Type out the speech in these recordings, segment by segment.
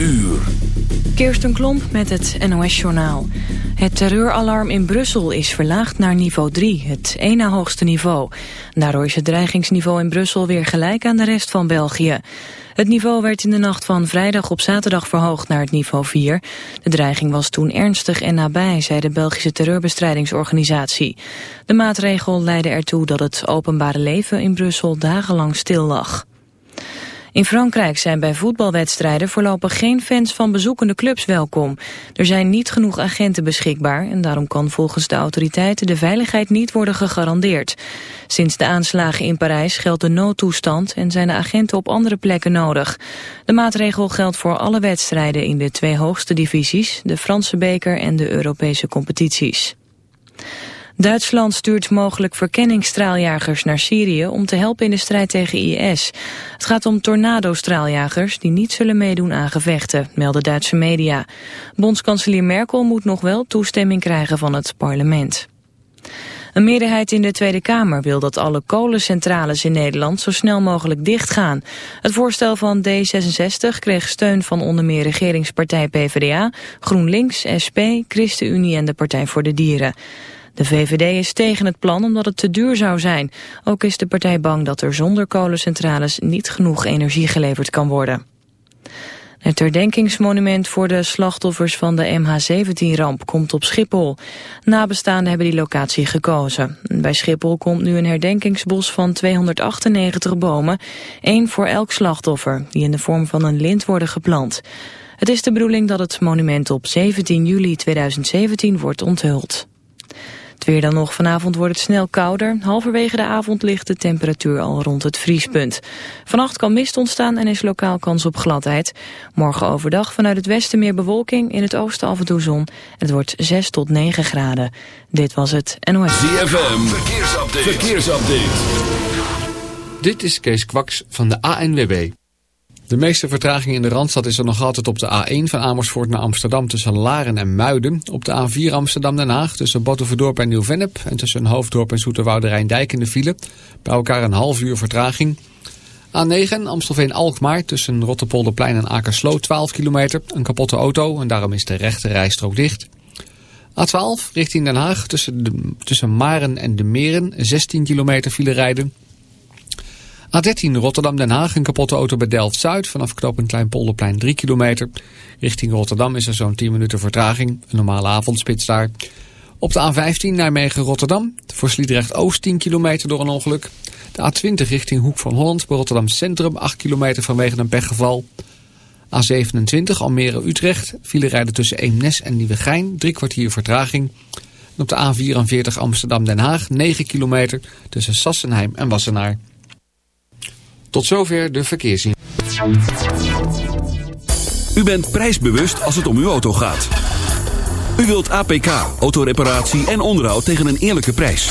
uur. Kirsten Klomp met het NOS-journaal. Het terreuralarm in Brussel is verlaagd naar niveau 3, het na hoogste niveau. Daardoor is het dreigingsniveau in Brussel weer gelijk aan de rest van België. Het niveau werd in de nacht van vrijdag op zaterdag verhoogd naar het niveau 4. De dreiging was toen ernstig en nabij, zei de Belgische terreurbestrijdingsorganisatie. De maatregel leidde ertoe dat het openbare leven in Brussel dagenlang stil lag. In Frankrijk zijn bij voetbalwedstrijden voorlopig geen fans van bezoekende clubs welkom. Er zijn niet genoeg agenten beschikbaar en daarom kan volgens de autoriteiten de veiligheid niet worden gegarandeerd. Sinds de aanslagen in Parijs geldt de noodtoestand en zijn de agenten op andere plekken nodig. De maatregel geldt voor alle wedstrijden in de twee hoogste divisies, de Franse beker en de Europese competities. Duitsland stuurt mogelijk verkenningsstraaljagers naar Syrië om te helpen in de strijd tegen IS. Het gaat om tornado-straaljagers die niet zullen meedoen aan gevechten, melden Duitse media. Bondskanselier Merkel moet nog wel toestemming krijgen van het parlement. Een meerderheid in de Tweede Kamer wil dat alle kolencentrales in Nederland zo snel mogelijk dichtgaan. Het voorstel van D66 kreeg steun van onder meer regeringspartij PvdA, GroenLinks, SP, ChristenUnie en de Partij voor de Dieren. De VVD is tegen het plan omdat het te duur zou zijn. Ook is de partij bang dat er zonder kolencentrales niet genoeg energie geleverd kan worden. Het herdenkingsmonument voor de slachtoffers van de MH17-ramp komt op Schiphol. Nabestaanden hebben die locatie gekozen. Bij Schiphol komt nu een herdenkingsbos van 298 bomen, één voor elk slachtoffer, die in de vorm van een lint worden geplant. Het is de bedoeling dat het monument op 17 juli 2017 wordt onthuld. Het weer dan nog. Vanavond wordt het snel kouder. Halverwege de avond ligt de temperatuur al rond het vriespunt. Vannacht kan mist ontstaan en is lokaal kans op gladheid. Morgen overdag vanuit het westen meer bewolking. In het oosten af en toe zon. Het wordt 6 tot 9 graden. Dit was het NOS. ZFM. Verkeersupdate. Verkeersupdate. Dit is Kees Kwaks van de ANWB. De meeste vertraging in de Randstad is er nog altijd op de A1 van Amersfoort naar Amsterdam tussen Laren en Muiden. Op de A4 Amsterdam-Den Haag tussen Battenverdorp en Nieuw-Vennep en tussen Hoofddorp en Zoeterwoude Rijndijk in de file. Bij elkaar een half uur vertraging. A9 Amstelveen-Alkmaar tussen Rotterpolderplein en Akersloot 12 kilometer. Een kapotte auto en daarom is de rechte rijstrook dicht. A12 richting Den Haag tussen, de, tussen Maren en de Meren 16 kilometer file rijden. A13 Rotterdam-Den Haag, een kapotte auto bij Delft-Zuid. Vanaf knooppunt Kleinpolderplein 3 kilometer. Richting Rotterdam is er zo'n 10 minuten vertraging. Een normale avondspits daar. Op de A15 Nijmegen-Rotterdam. Voor Sliedrecht-Oost 10 kilometer door een ongeluk. De A20 richting Hoek van Holland bij Rotterdam Centrum. 8 kilometer vanwege een pechgeval. A27 Almere-Utrecht. File rijden tussen Eemnes en Nieuwegein. Drie kwartier vertraging. En op de A44 Amsterdam-Den Haag. 9 kilometer tussen Sassenheim en Wassenaar. Tot zover de verkeersin. U bent prijsbewust als het om uw auto gaat. U wilt APK, autoreparatie en onderhoud tegen een eerlijke prijs.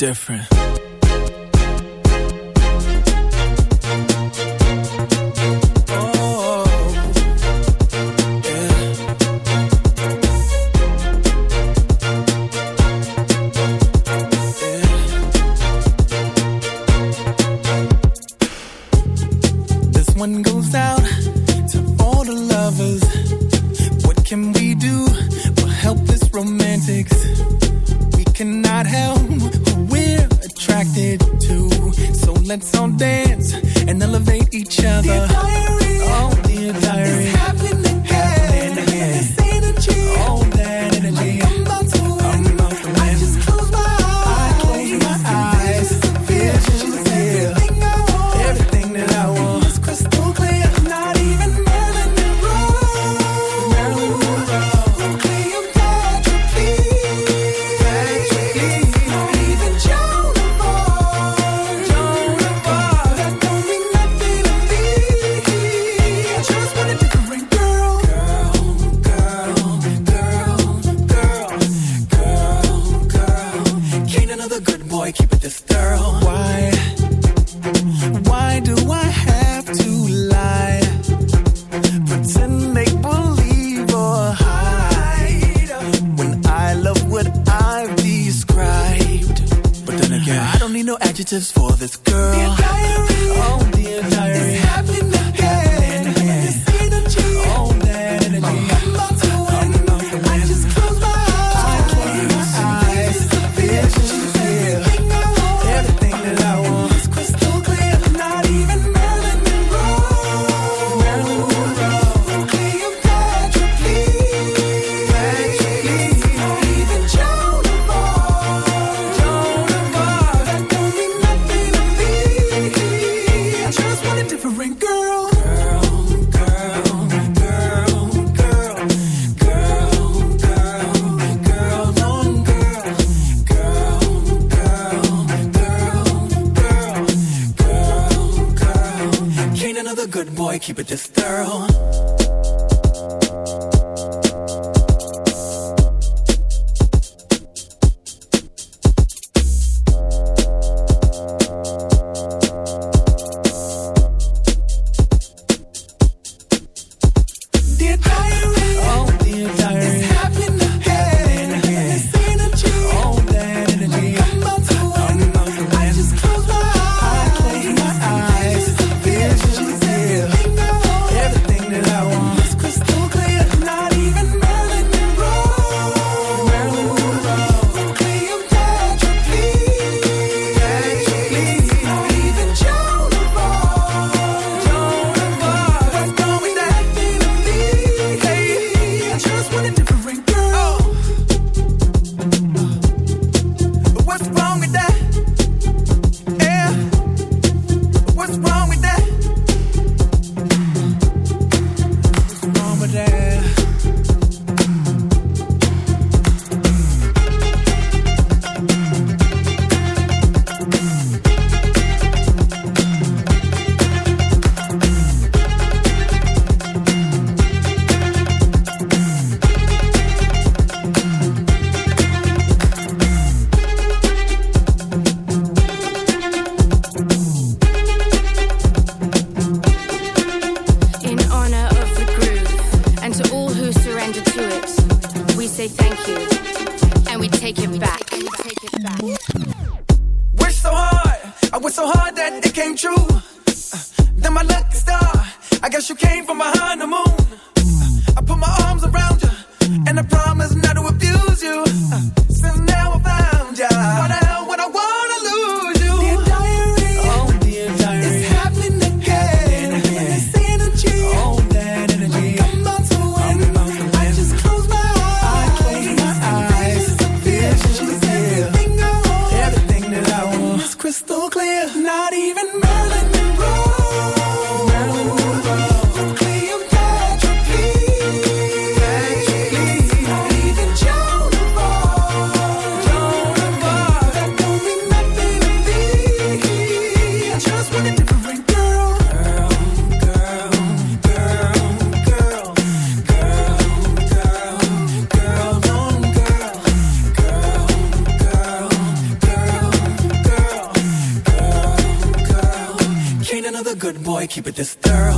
Different. Not even Marilyn Monroe. with this third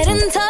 Get in touch.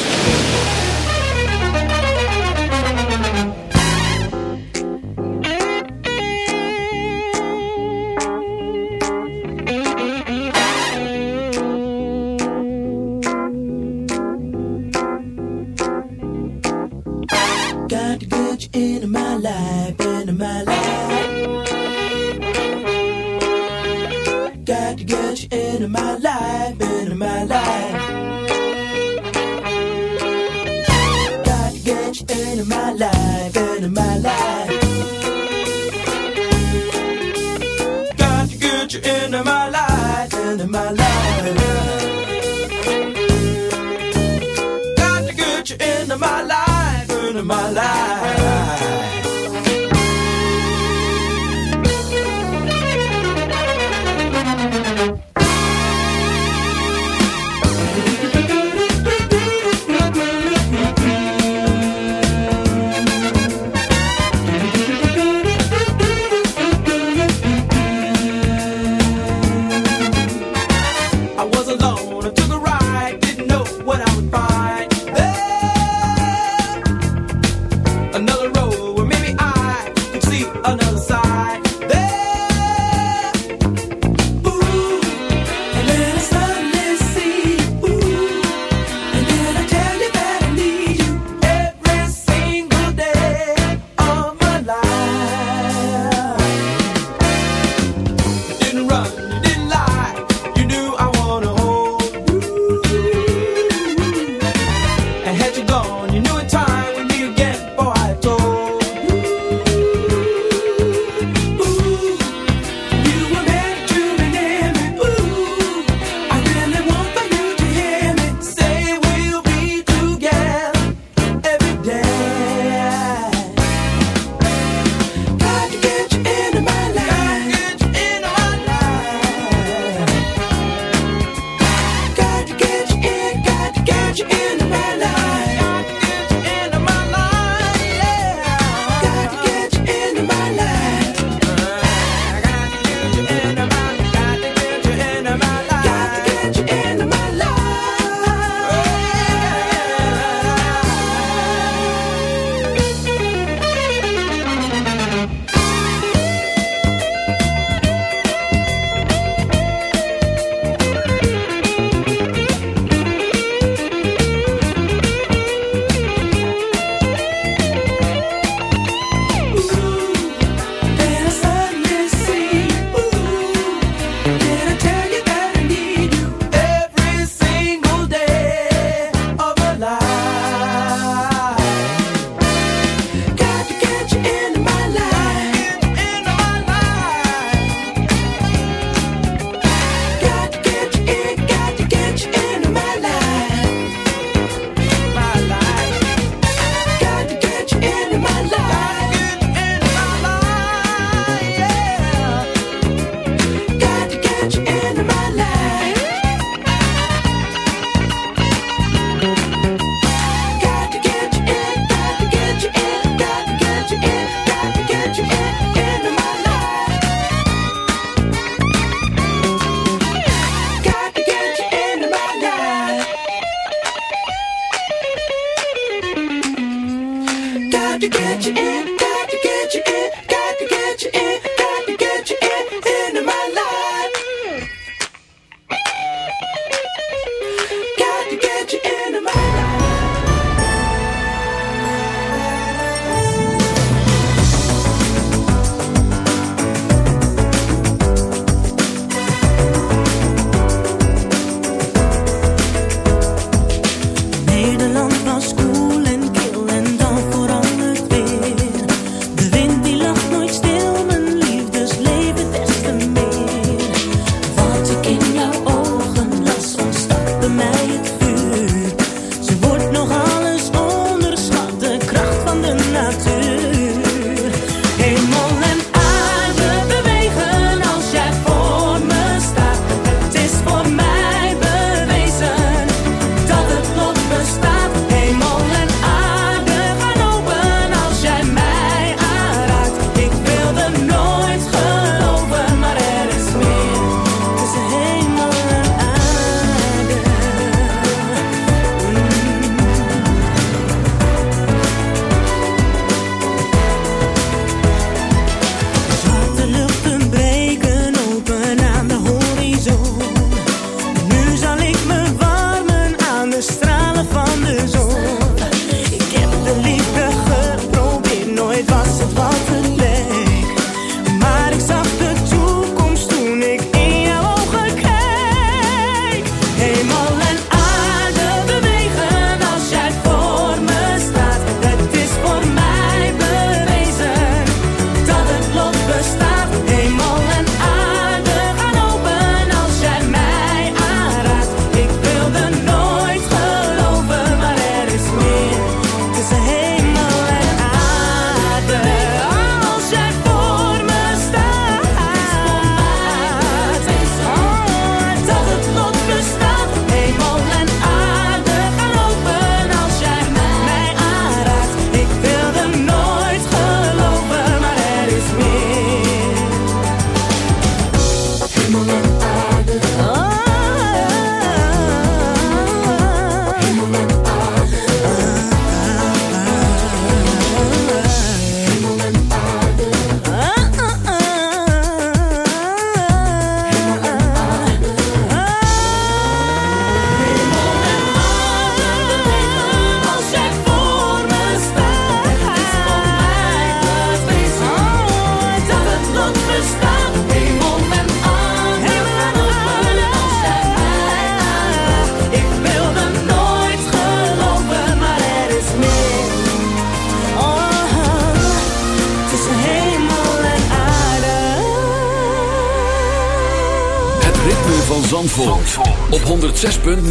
106.9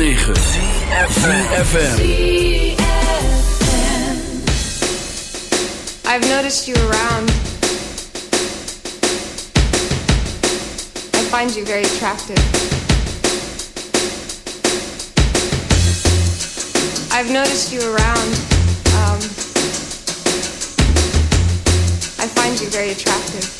FM. I've noticed you around. I find you very attractive. I've noticed you around. Um, I find you very attractive.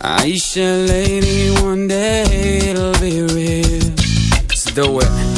Aisha, lady, one day it'll be real. So do it.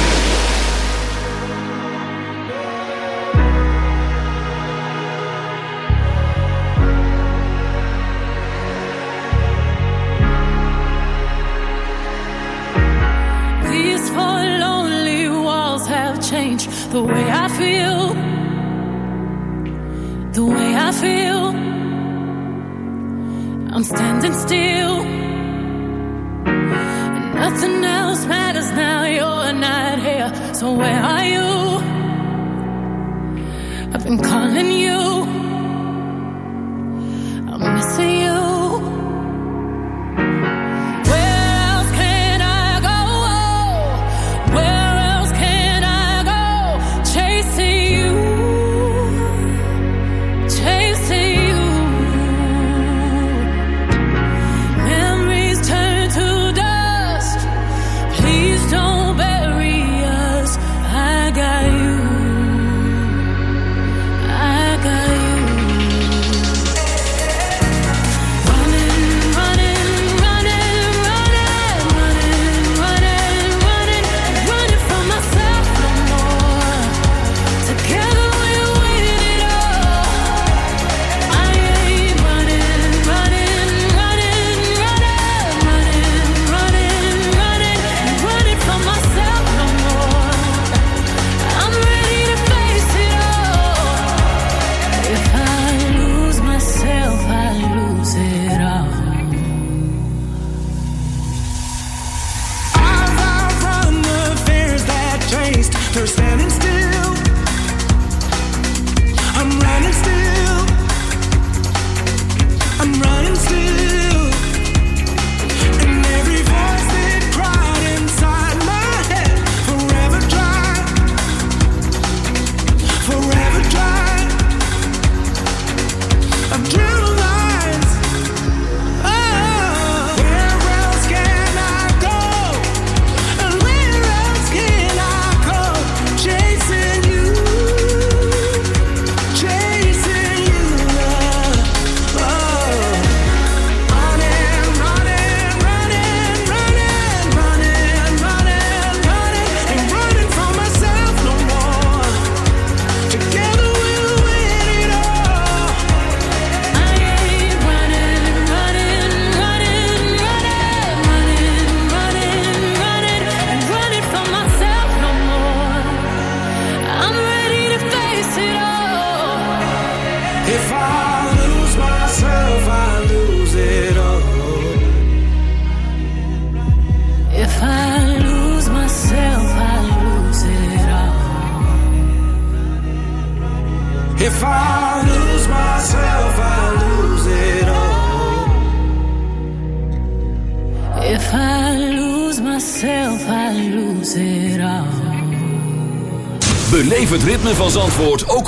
still. Nothing else matters now, you're not here. So where are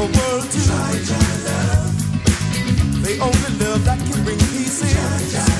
the world to. They only love that can bring peace in.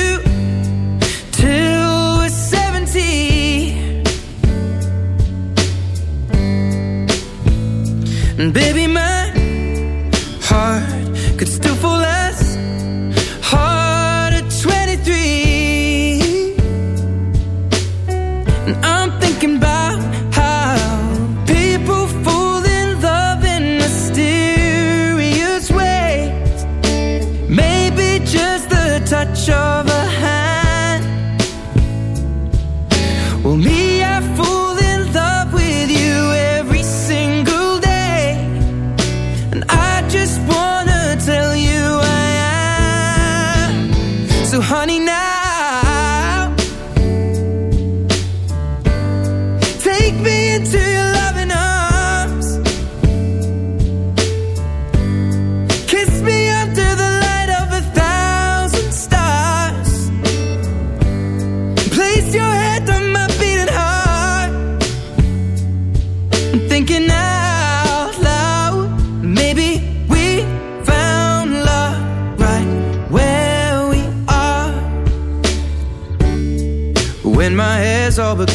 Baby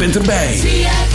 bent erbij.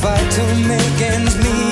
Fight to make ends meet